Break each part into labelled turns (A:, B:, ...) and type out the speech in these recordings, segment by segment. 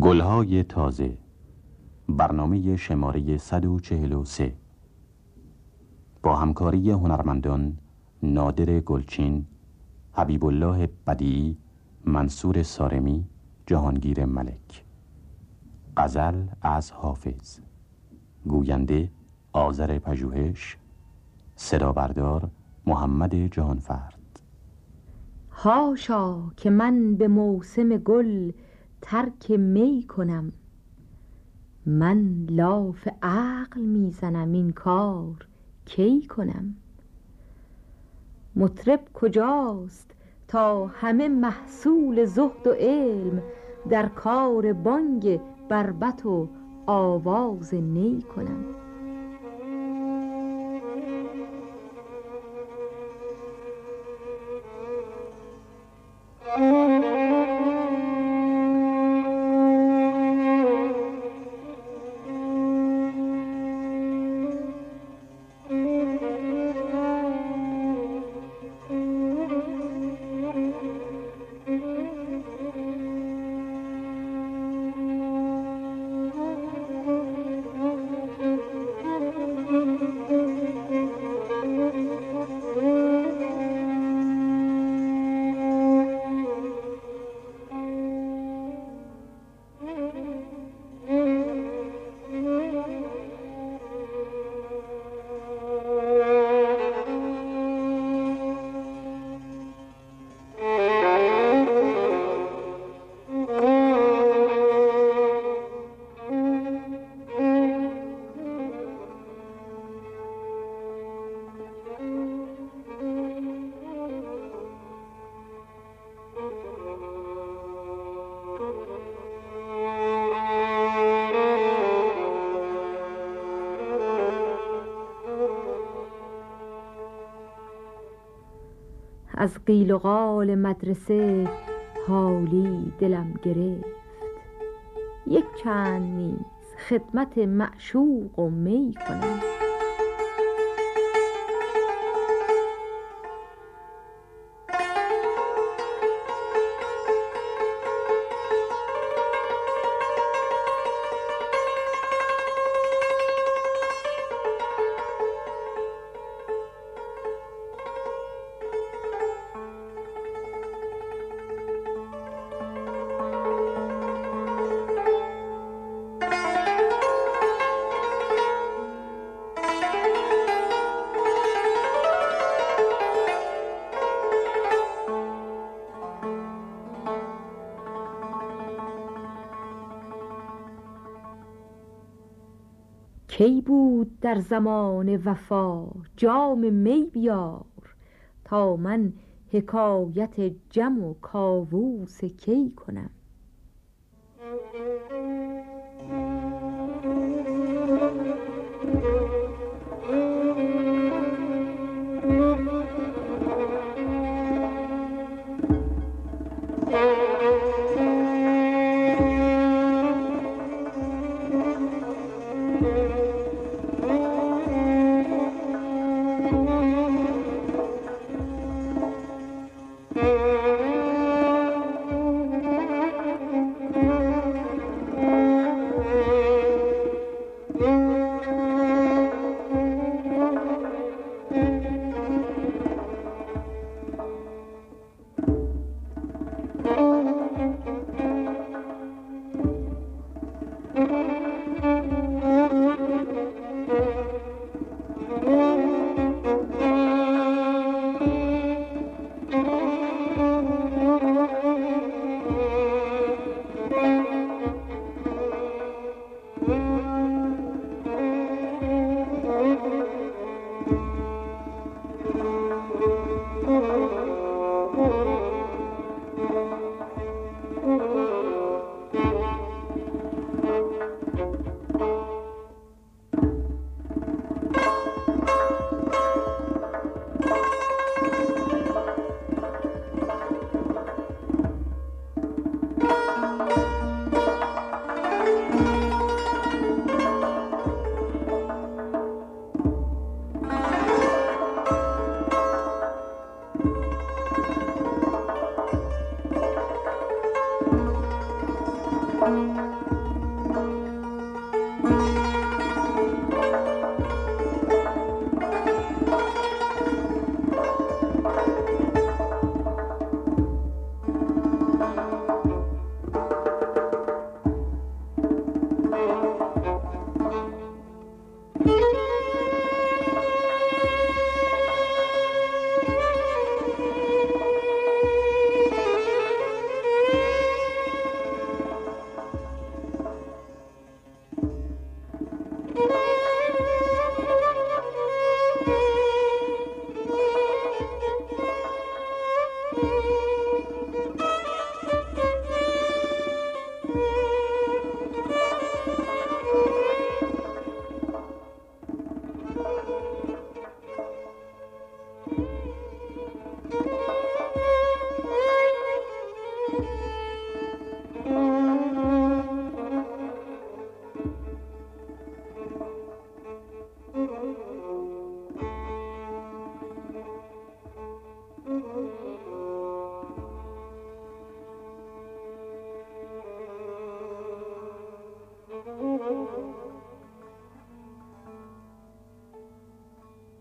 A: گلهای تازه برنامه شماره 143 با همکاری هنرمندان نادر گلچین حبیب الله بدی منصور سارمی جهانگیر ملک. غزل از حافظ. گوینده آذر پژوهش صدا بردار محمد جهانفرد.
B: هاشا که من به موسم گل ترک می کنم. من لاف عقل می‌زنم این کار کی کنم؟ مطرب کجاست تا همه محصول زهد و علم در کار بانگ بربت و آواز نی کنم؟ از قیل و قال مدرسه حالی دلم گرفت. یک چند نیز خدمت معشوق و می کنم. کی بود در زمان وفا جام می بیار تا من حکایت جم و کاووس کی کنم؟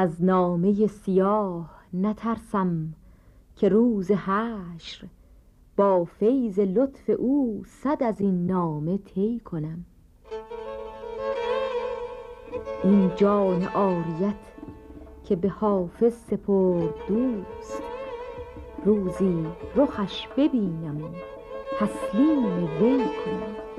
B: از نامه سیاه نترسم که روز حشر با فیض لطف او صد از این نامه طی کنم. این جان عاریت که به حافظ سپرد دوست روزی رخش ببینم و تسلیم وی کنم.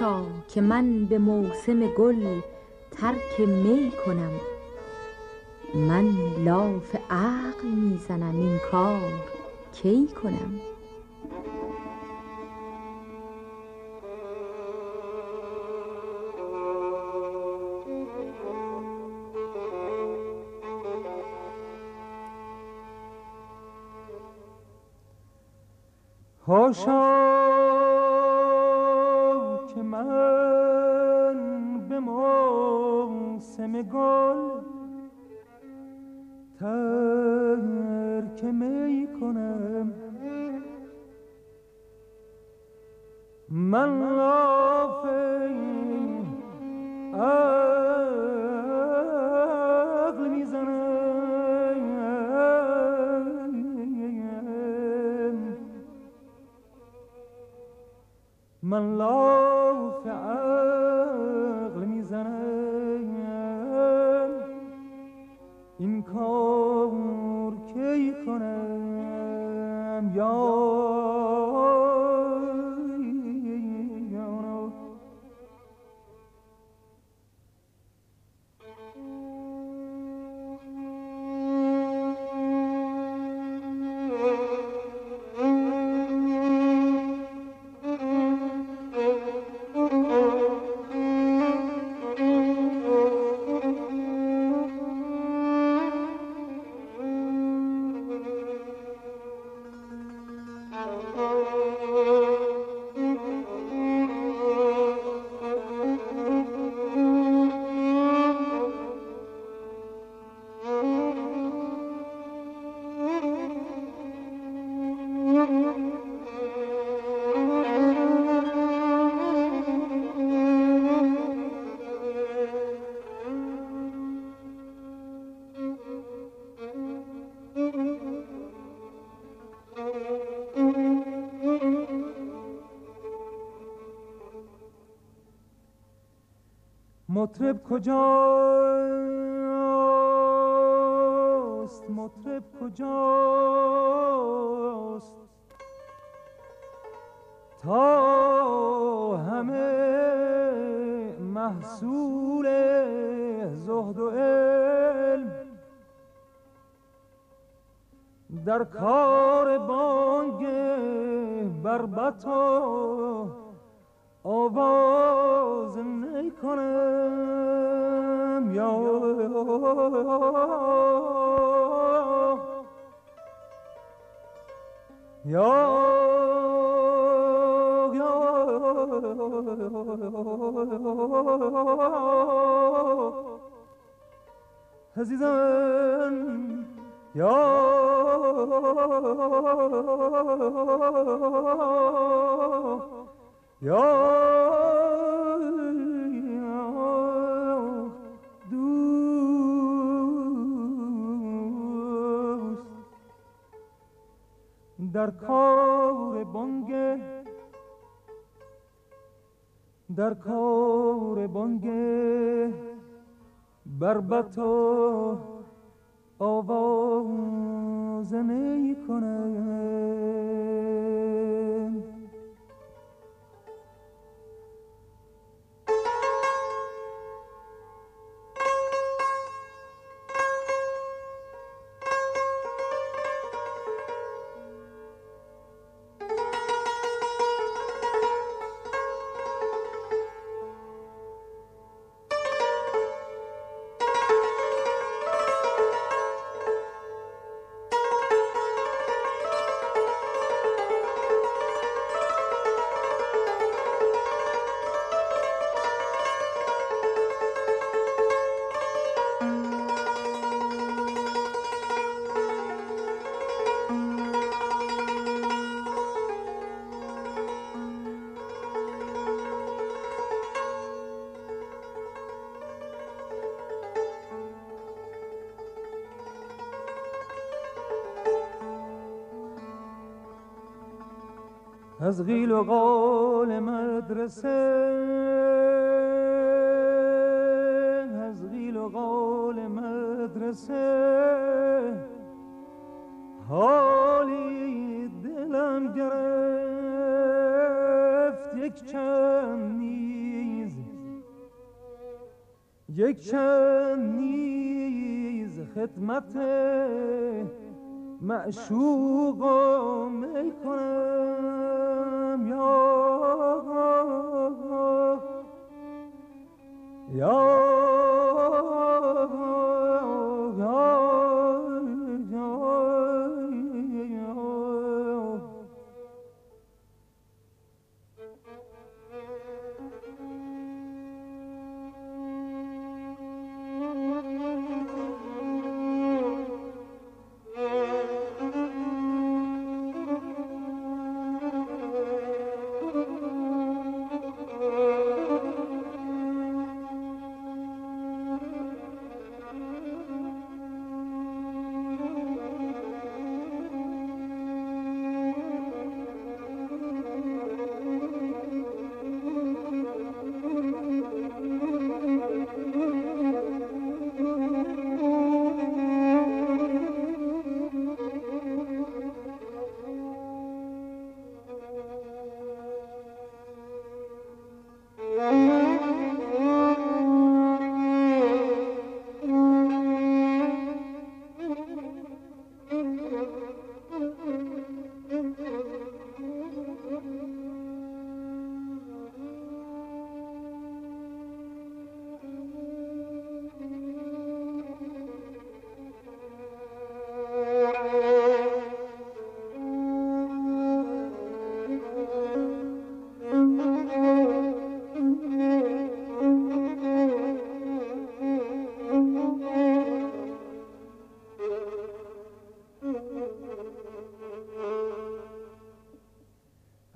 B: هاشا که من به موسم گل ترک می کنم. من لاف عقل می‌زنم این کار کی کنم؟
C: مطرب کجاست؟ مطرب کجاست؟ تا همه محصول زهد و علم در کار بانگ بربط و آواز کنم یا یا عزیزان یا یا در کار بانگ در کار بانگ. بربت و آواز می از غیل و قال مدرسه. از غیل و قال مدرسه. حالی دلم گرفت یک چند نیز. یک چند نیز خدمت معشوق می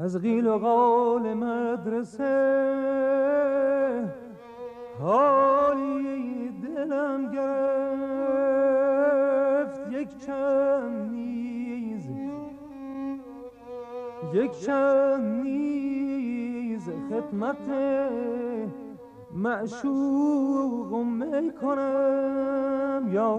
C: از قیل و قال مدرسه. حالی دلم گرفت یک چند نیز. یک چند نیز خدمت معشوق می کنم یا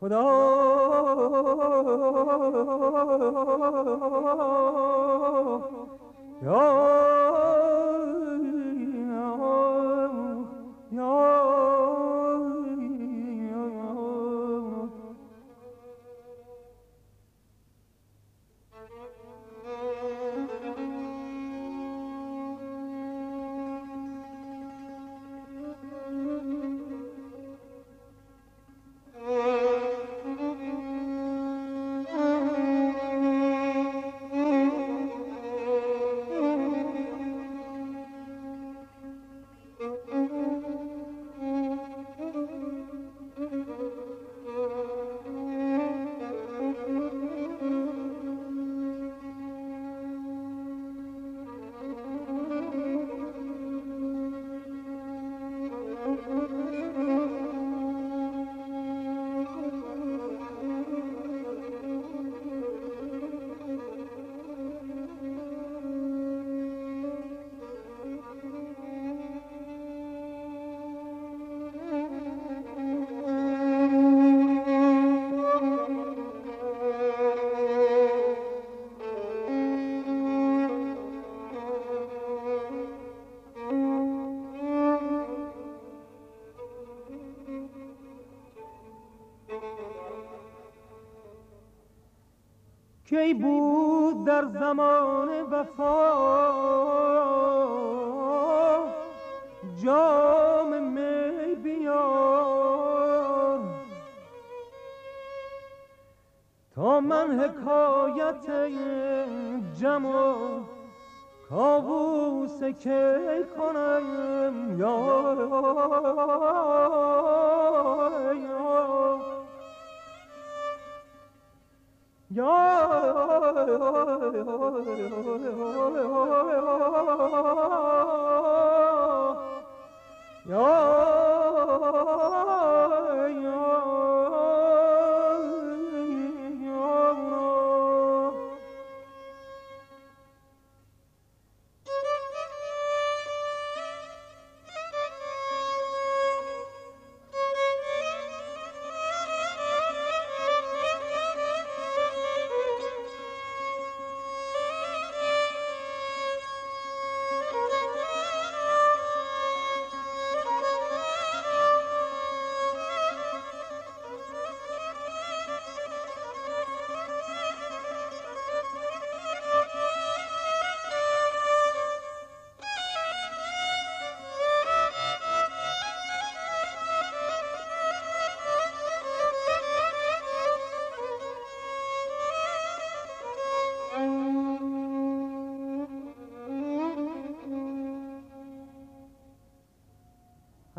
C: خدا کی بود در زمان وفا؟ جام می بیار. تا من حکایت جم و کابوس کی کنم؟ یا ôi ôi ôi ôi ôi ôi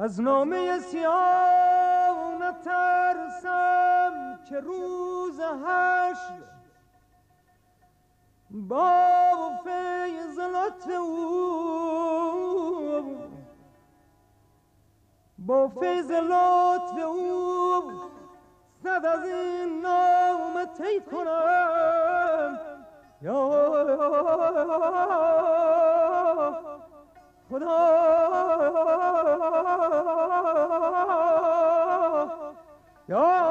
C: از نامه سیاه نترسم که روز هشت با فیض لطف او با فیض او صد از این نام تی کنم. یا خدا یا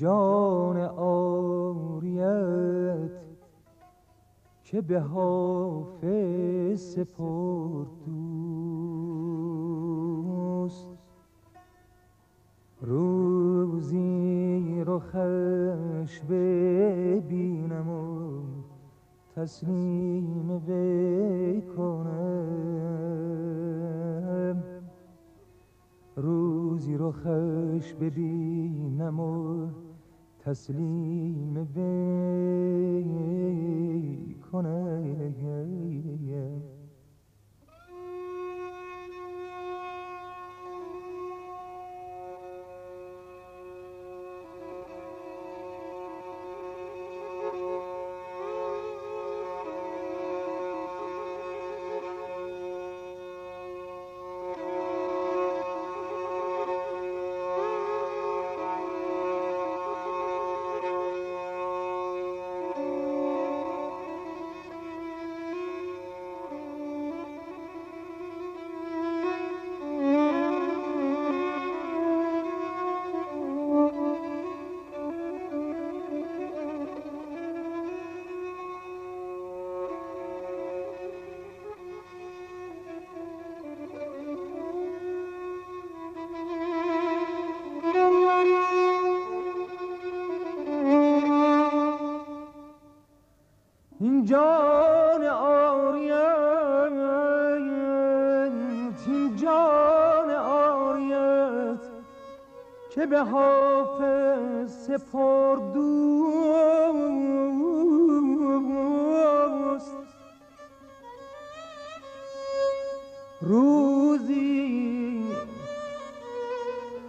C: جان آریت که به حافظ سپرد دوست روزی رخش ببینم و تسلیم وی کنم روزی رخش ببینم و تسلیم وی این جان آریت این جان آریت که به حافظ سپرد دوست روزی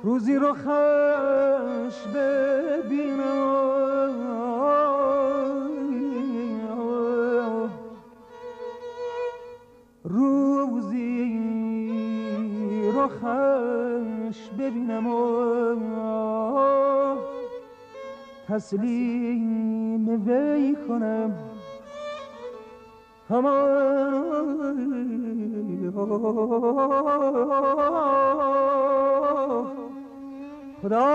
C: روزی رو خش ببینم. ببینم. و تسلیم وی کنم. همان. خدا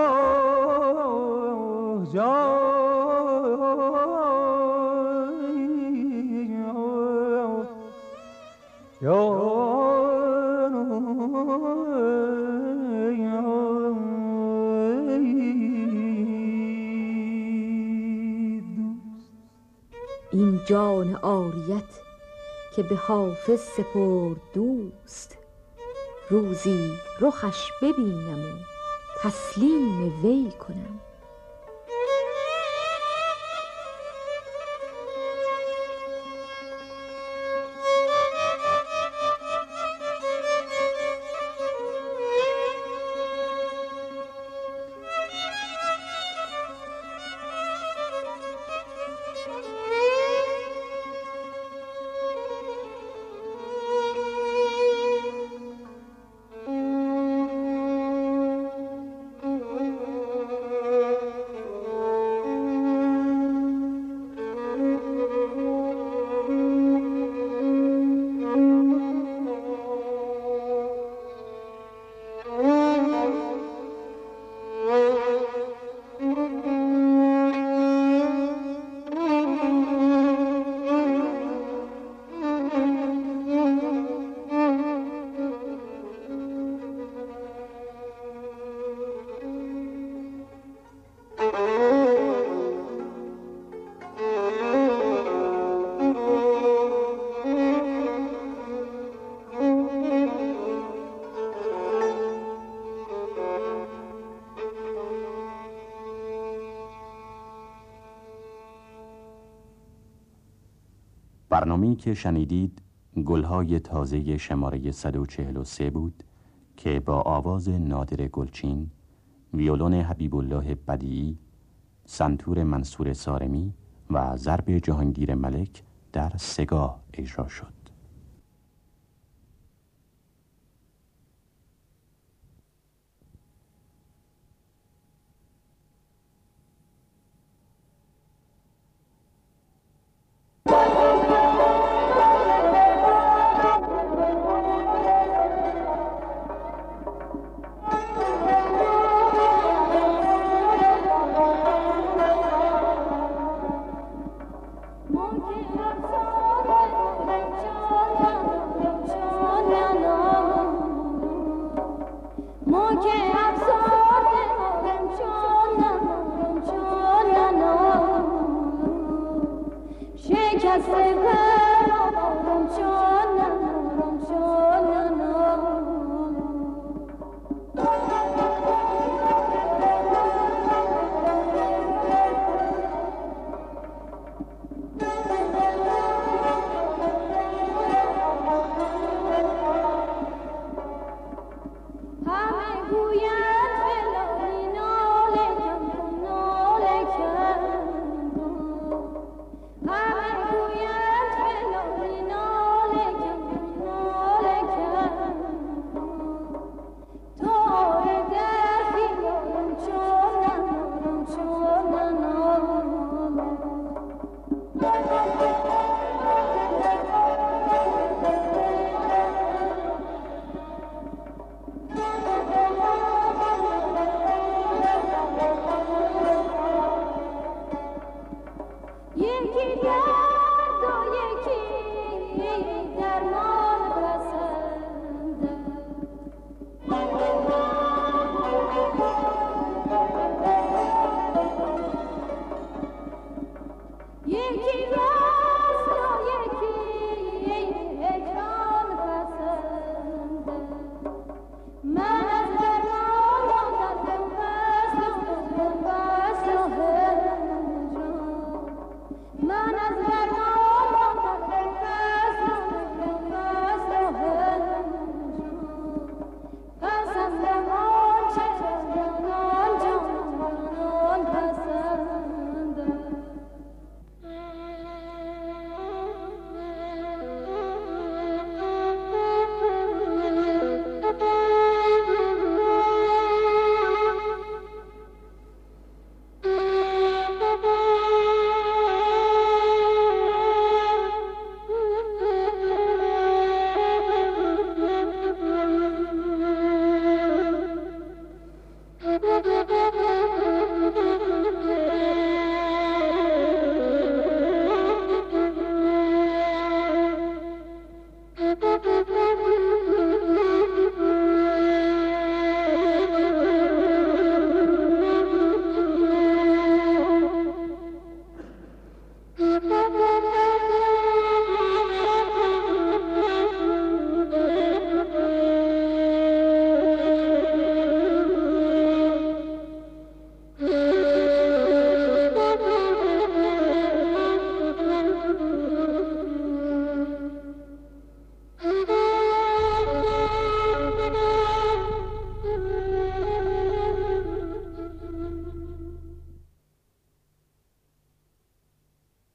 B: این جان آریت که به حافظ سپرد دوست. روزی رخش ببینم و تسلیم وی کنم.
A: که شنیدید گلهای تازه شماره 143 بود که با آواز نادر گلچین، ویولون حبیب الله بدیعی، سنتور منصور سارمی و ضرب جهانگیر ملک در سگاه اجرا شد.